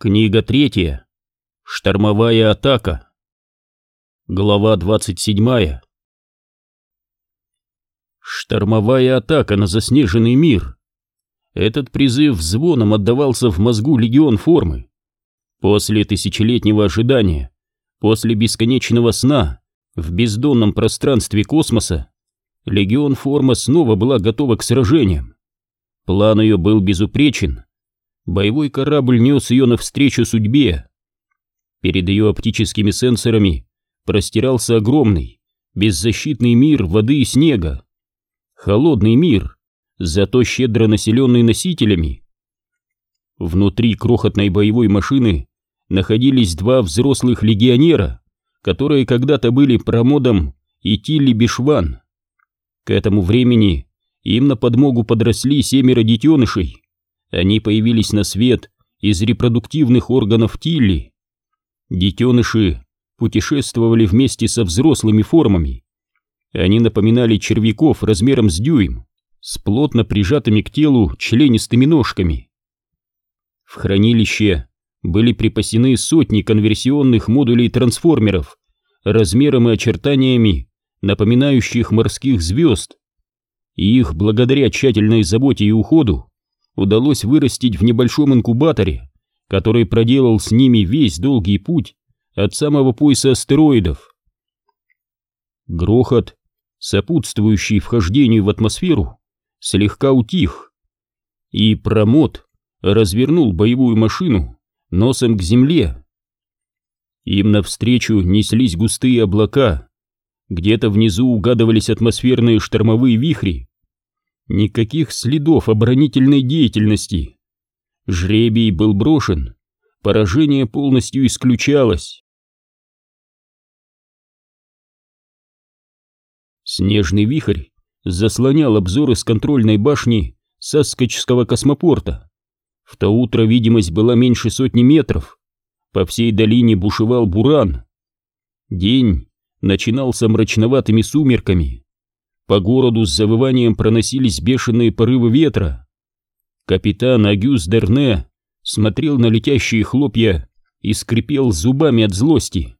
Книга третья. Штормовая атака. Глава 27. Штормовая атака на заснеженный мир. Этот призыв звоном отдавался в мозгу легион формы. После тысячелетнего ожидания, после бесконечного сна в бездонном пространстве космоса, легион форма снова была готова к сражениям. План ее был безупречен — Боевой корабль нес ее навстречу судьбе. Перед ее оптическими сенсорами простирался огромный, беззащитный мир воды и снега. Холодный мир, зато щедро населенный носителями. Внутри крохотной боевой машины находились два взрослых легионера, которые когда-то были Промодом и Тилли Бишван. К этому времени им на подмогу подросли семеро детенышей, они появились на свет из репродуктивных органов Тилли. Детеныши путешествовали вместе со взрослыми формами. Они напоминали червяков размером с дюйм, с плотно прижатыми к телу членистыми ножками. В хранилище были припасены сотни конверсионных модулей трансформеров, размером и очертаниями, напоминающих морских звезд. Их, благодаря тщательной заботе и уходу, удалось вырастить в небольшом инкубаторе, который проделал с ними весь долгий путь от самого пояса астероидов. Грохот, сопутствующий вхождению в атмосферу, слегка утих, и промот развернул боевую машину носом к земле. Им навстречу неслись густые облака, где-то внизу угадывались атмосферные штормовые вихри, Никаких следов оборонительной деятельности. Жребий был брошен, поражение полностью исключалось. Снежный вихрь заслонял обзоры с контрольной башни Саскочского космопорта. В то утро видимость была меньше сотни метров. По всей долине бушевал буран. День начинался мрачноватыми сумерками. По городу с завыванием проносились бешеные порывы ветра. Капитан Агюс Дерне смотрел на летящие хлопья и скрипел зубами от злости.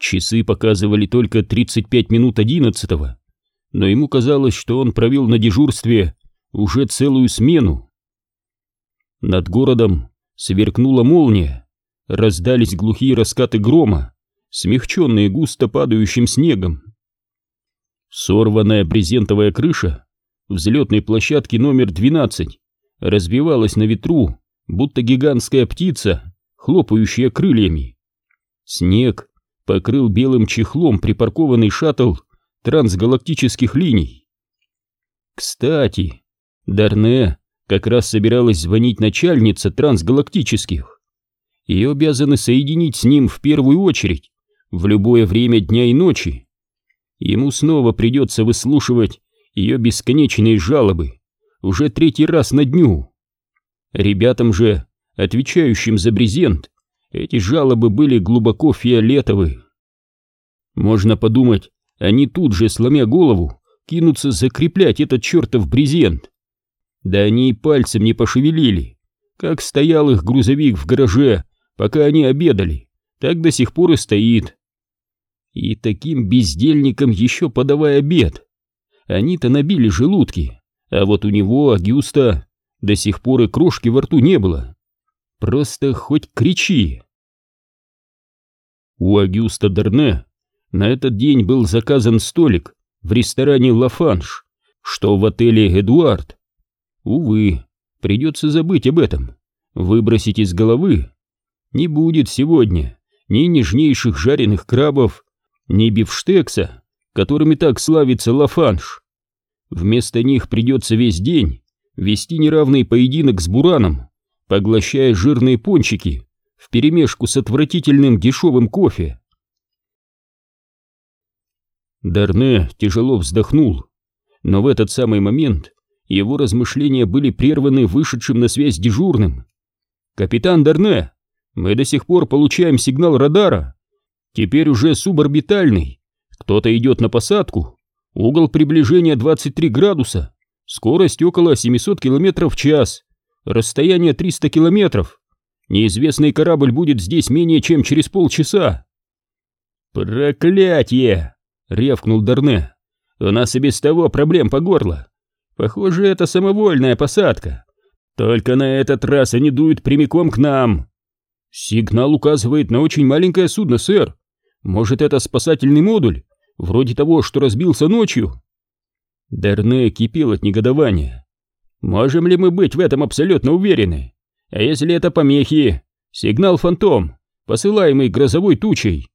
Часы показывали только 35 минут одиннадцатого, но ему казалось, что он провел на дежурстве уже целую смену. Над городом сверкнула молния, раздались глухие раскаты грома, смягченные густо падающим снегом. Сорванная брезентовая крыша взлетной площадки номер 12 разбивалась на ветру, будто гигантская птица, хлопающая крыльями. Снег покрыл белым чехлом припаркованный шаттл трансгалактических линий. Кстати, Дарне как раз собиралась звонить начальница трансгалактических. Ее обязаны соединить с ним в первую очередь, в любое время дня и ночи. Ему снова придется выслушивать ее бесконечные жалобы, уже третий раз на дню. Ребятам же, отвечающим за брезент, эти жалобы были глубоко фиолетовы. Можно подумать, они тут же, сломя голову, кинутся закреплять этот чертов брезент. Да они и пальцем не пошевелили. Как стоял их грузовик в гараже, пока они обедали, так до сих пор и стоит. И таким бездельникам еще подавай обед. Они-то набили желудки, а вот у него, Агюста, до сих пор и крошки во рту не было. Просто хоть кричи. У Агюста Дерне на этот день был заказан столик в ресторане «Лафанш», что в отеле «Эдуард». Увы, придется забыть об этом, выбросить из головы. Не будет сегодня ни нежнейших жареных крабов, ни бифштекса, которыми так славится Лафанш. Вместо них придется весь день вести неравный поединок с бураном, поглощая жирные пончики вперемешку с отвратительным дешевым кофе. Дарне тяжело вздохнул, но в этот самый момент его размышления были прерваны вышедшим на связь дежурным. «Капитан Дарне, мы до сих пор получаем сигнал радара Теперь уже суборбитальный. Кто-то идет на посадку. Угол приближения 23 градуса. Скорость около 700 км в час. Расстояние 300 километров. Неизвестный корабль будет здесь менее чем через полчаса. Проклятье! рявкнул Дарне. У нас и без того проблем по горло. Похоже, это самовольная посадка. Только на этот раз они дуют прямиком к нам. Сигнал указывает на очень маленькое судно, сэр. Может, это спасательный модуль, вроде того, что разбился ночью? Дерне кипел от негодования. Можем ли мы быть в этом абсолютно уверены? А если это помехи? Сигнал «Фантом», посылаемый грозовой тучей.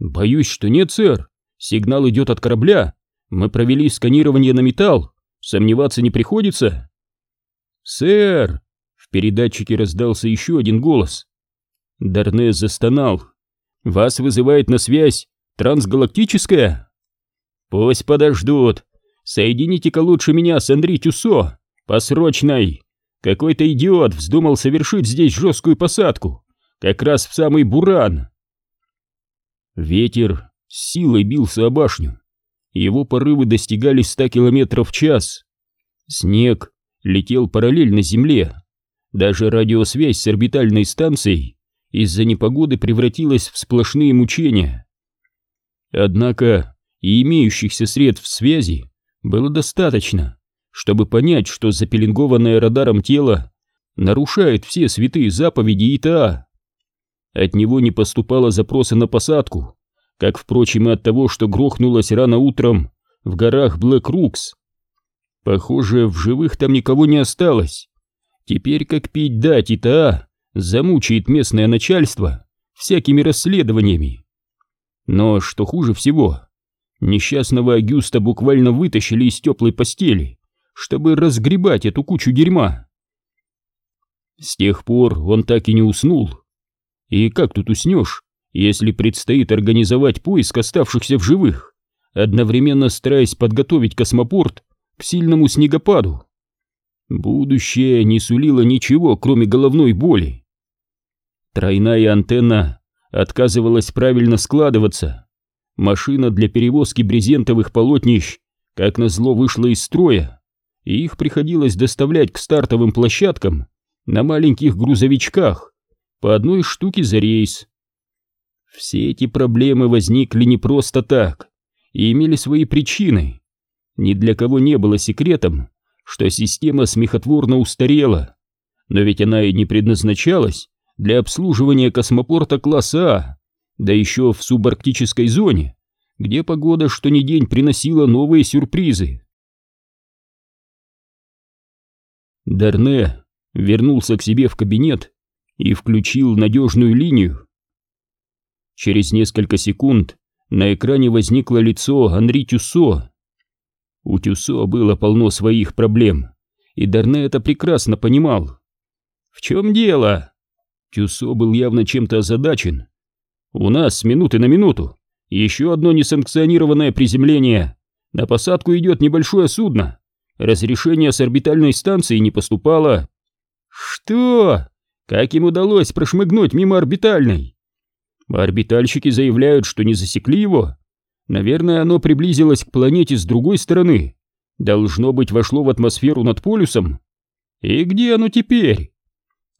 Боюсь, что нет, сэр. Сигнал идет от корабля. Мы провели сканирование на металл. Сомневаться не приходится. Сэр! В передатчике раздался еще один голос. Дарне застонал. Вас вызывает на связь трансгалактическая? Пусть подождут. Соедините-ка лучше меня с Андри Тюсо. По. Какой-то идиот вздумал совершить здесь жесткую посадку. Как раз в самый буран. Ветер с силой бился о башню. Его порывы достигали ста километров в час. Снег летел параллельно земле. Даже радиосвязь с орбитальной станцией из-за непогоды превратилась в сплошные мучения. Однако и имеющихся средств связи было достаточно, чтобы понять, что запеленгованное радаром тело нарушает все святые заповеди ИТА. От него не поступало запроса на посадку, как, впрочем, и от того, что грохнулось рано утром в горах Блэк-Рукс. Похоже, в живых там никого не осталось. Теперь как пить дать ИТА замучает местное начальство всякими расследованиями. Но что хуже всего, несчастного Агюста буквально вытащили из теплой постели, чтобы разгребать эту кучу дерьма. С тех пор он так и не уснул. И как тут уснешь, если предстоит организовать поиск оставшихся в живых, одновременно стараясь подготовить космопорт к сильному снегопаду? Будущее не сулило ничего, кроме головной боли. Тройная антенна отказывалась правильно складываться. Машина для перевозки брезентовых полотнищ, как назло, вышла из строя, и их приходилось доставлять к стартовым площадкам на маленьких грузовичках, по одной штуке за рейс. Все эти проблемы возникли не просто так и имели свои причины. Ни для кого не было секретом, что система смехотворно устарела, но ведь она и не предназначалась для обслуживания космопорта класса А, да еще в субарктической зоне, где погода что ни день приносила новые сюрпризы. Дарне вернулся к себе в кабинет и включил надежную линию. Через несколько секунд на экране возникло лицо Анри Тюссо. У Тюссо было полно своих проблем, и Дарне это прекрасно понимал. «В чем дело?» Тюссо был явно чем-то озадачен. «У нас с минуты на минуту еще одно несанкционированное приземление. На посадку идет небольшое судно. Разрешение с орбитальной станции не поступало». «Что? Как им удалось прошмыгнуть мимо орбитальной?» Орбитальщики заявляют, что не засекли его. Наверное, оно приблизилось к планете с другой стороны. Должно быть, вошло в атмосферу над полюсом. И где оно теперь?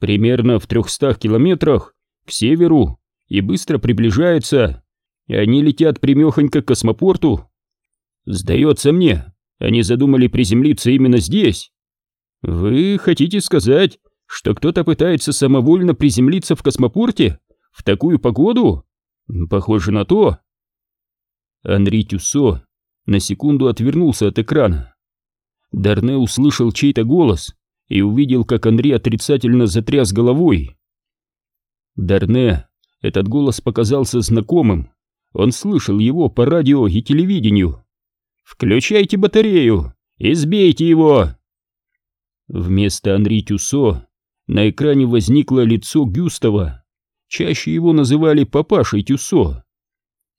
Примерно в трехстах километрах к северу и быстро приближается. И они летят примехонько к космопорту. Сдается мне, они задумали приземлиться именно здесь. Вы хотите сказать, что кто-то пытается самовольно приземлиться в космопорте? В такую погоду? Похоже на то. Анри Тюссо на секунду отвернулся от экрана. Дарне услышал чей-то голос и увидел, как Анри отрицательно затряс головой. Дарне, этот голос показался знакомым. Он слышал его по радио и телевидению. «Включайте батарею и сбейте его!» Вместо Анри Тюссо на экране возникло лицо Гюстава. Чаще его называли папашей Тюсо.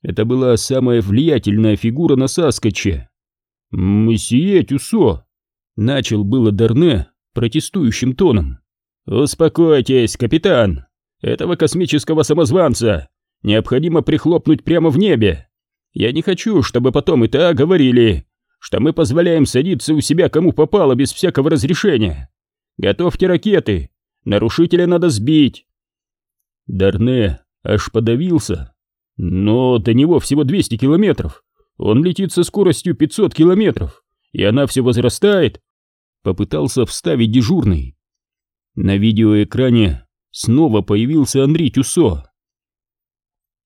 Это была самая влиятельная фигура на Саскоче. «Мсье Тюсо!» — начал было Дарне протестующим тоном. «Успокойтесь, капитан! Этого космического самозванца необходимо прихлопнуть прямо в небе. Я не хочу, чтобы потом и так говорили, что мы позволяем садиться у себя кому попало без всякого разрешения. Готовьте ракеты, нарушителя надо сбить, Дарне аж подавился. Но до него всего 200 километров. Он летит со скоростью 500 километров, и она все возрастает. Попытался вставить дежурный. На видеоэкране снова появился Андрей Тюсо.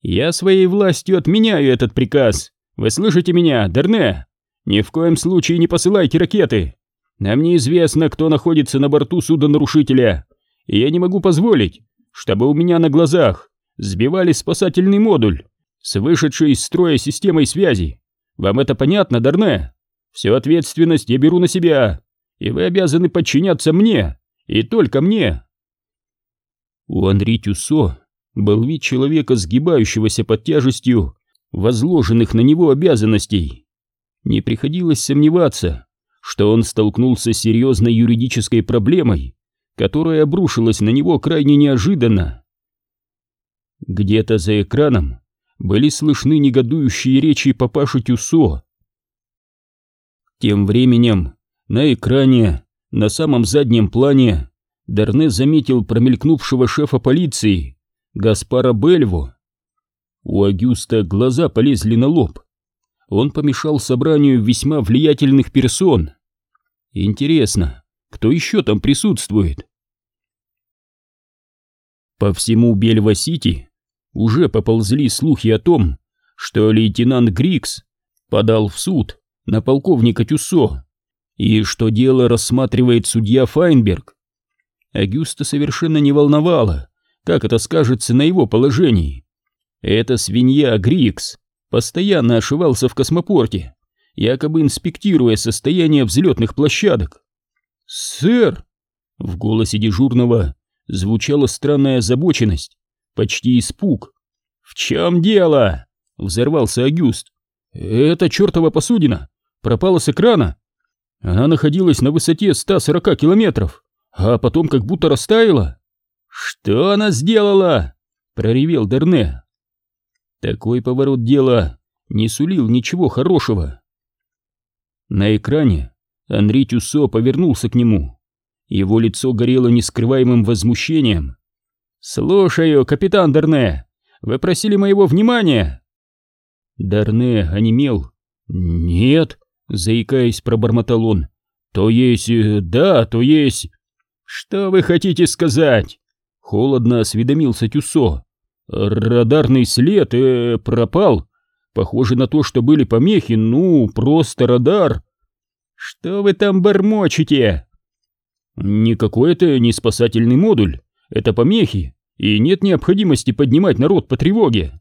«Я своей властью отменяю этот приказ. Вы слышите меня, Дерне? Ни в коем случае не посылайте ракеты. Нам неизвестно, кто находится на борту судонарушителя, и я не могу позволить, чтобы у меня на глазах сбивали спасательный модуль с вышедшей из строя системой связи. Вам это понятно, Дарне? Всю ответственность я беру на себя, и вы обязаны подчиняться мне, и только мне. У Андри Тюсо был вид человека, сгибающегося под тяжестью возложенных на него обязанностей. Не приходилось сомневаться, что он столкнулся с серьезной юридической проблемой, которая обрушилась на него крайне неожиданно. Где-то за экраном были слышны негодующие речи папаши Тюсо. Тем временем на экране, на самом заднем плане, Дарне заметил промелькнувшего шефа полиции, Гаспара Бельво. У Агюста глаза полезли на лоб. Он помешал собранию весьма влиятельных персон. Интересно, кто еще там присутствует? По всему Бельва-Сити уже поползли слухи о том, что лейтенант Грикс подал в суд на полковника Тюсо и что дело рассматривает судья Файнберг. Агюста совершенно не волновало, как это скажется на его положении. Эта свинья Грикс постоянно ошивался в космопорте, якобы инспектируя состояние взлетных площадок. «Сэр!» В голосе дежурного звучала странная озабоченность, почти испуг. «В чем дело?» — взорвался Агюст. «Это чертова посудина пропала с экрана. Она находилась на высоте 140 километров, а потом как будто растаяла». «Что она сделала?» — проревел Дерне. Такой поворот дела не сулил ничего хорошего. На экране Анри Тюсо повернулся к нему. Его лицо горело нескрываемым возмущением. «Слушаю, капитан Дерне, вы просили моего внимания!» Дарне онемел. «Нет», — заикаясь, пробормотал он. «То есть... Э, да, то есть...» «Что вы хотите сказать?» Холодно осведомился Тюсо. Радарный след э, пропал. Похоже на то, что были помехи, ну, просто радар. Что вы там бормочете? Никакой это не спасательный модуль, это помехи, и нет необходимости поднимать народ по тревоге.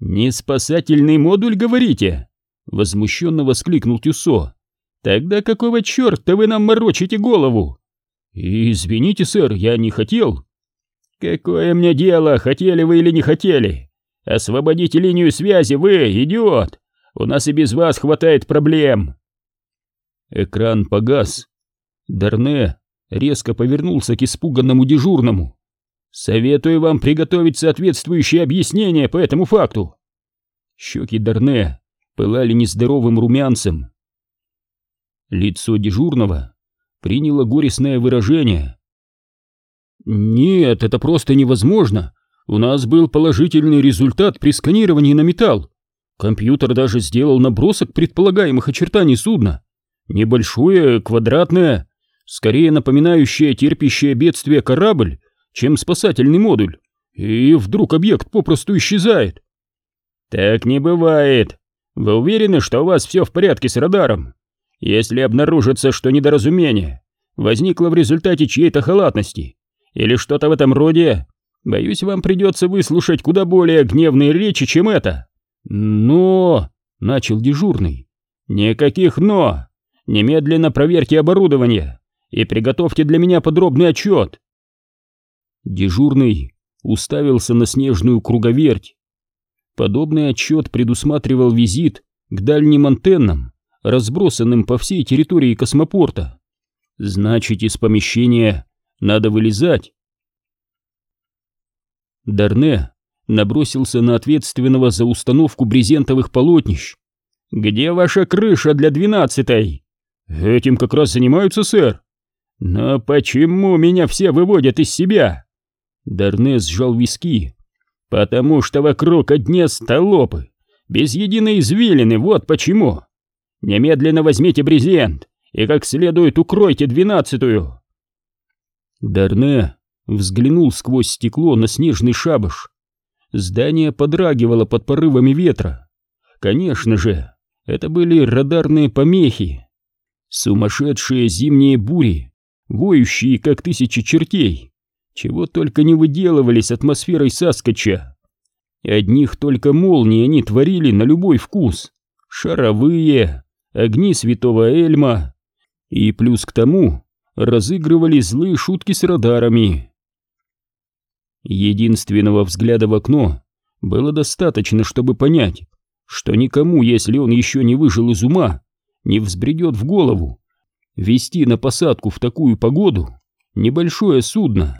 Не спасательный модуль, говорите? Возмущенно воскликнул Тюсо. Тогда какого черта вы нам морочите голову? Извините, сэр, я не хотел. «Какое мне дело, хотели вы или не хотели? Освободите линию связи, вы, идиот! У нас и без вас хватает проблем!» Экран погас. Дарне резко повернулся к испуганному дежурному. «Советую вам приготовить соответствующее объяснение по этому факту!» Щеки Дарне пылали нездоровым румянцем. Лицо дежурного приняло горестное выражение. «Нет, это просто невозможно. У нас был положительный результат при сканировании на металл. Компьютер даже сделал набросок предполагаемых очертаний судна. Небольшое, квадратное, скорее напоминающее терпящее бедствие корабль, чем спасательный модуль. И вдруг объект попросту исчезает». «Так не бывает. Вы уверены, что у вас все в порядке с радаром? Если обнаружится, что недоразумение возникло в результате чьей-то халатности, или что-то в этом роде, боюсь, вам придется выслушать куда более гневные речи, чем это. Но... Начал дежурный. Никаких «но». Немедленно проверьте оборудование и приготовьте для меня подробный отчет. Дежурный уставился на снежную круговерть. Подобный отчет предусматривал визит к дальним антеннам, разбросанным по всей территории космопорта. Значит, из помещения надо вылезать. Дарне набросился на ответственного за установку брезентовых полотнищ. «Где ваша крыша для двенадцатой?» «Этим как раз занимаются, сэр». «Но почему меня все выводят из себя?» Дарнес сжал виски. «Потому что вокруг одни столопы, без единой извилины, вот почему. Немедленно возьмите брезент и как следует укройте двенадцатую». Дарне взглянул сквозь стекло на снежный шабаш. Здание подрагивало под порывами ветра. Конечно же, это были радарные помехи. Сумасшедшие зимние бури, воющие как тысячи чертей, чего только не выделывали с атмосферой Саскача. Одних только молнии они творили на любой вкус. Шаровые, огни святого Эльма. И плюс к тому разыгрывали злые шутки с радарами. Единственного взгляда в окно было достаточно, чтобы понять, что никому, если он еще не выжил из ума, не взбредет в голову вести на посадку в такую погоду небольшое судно.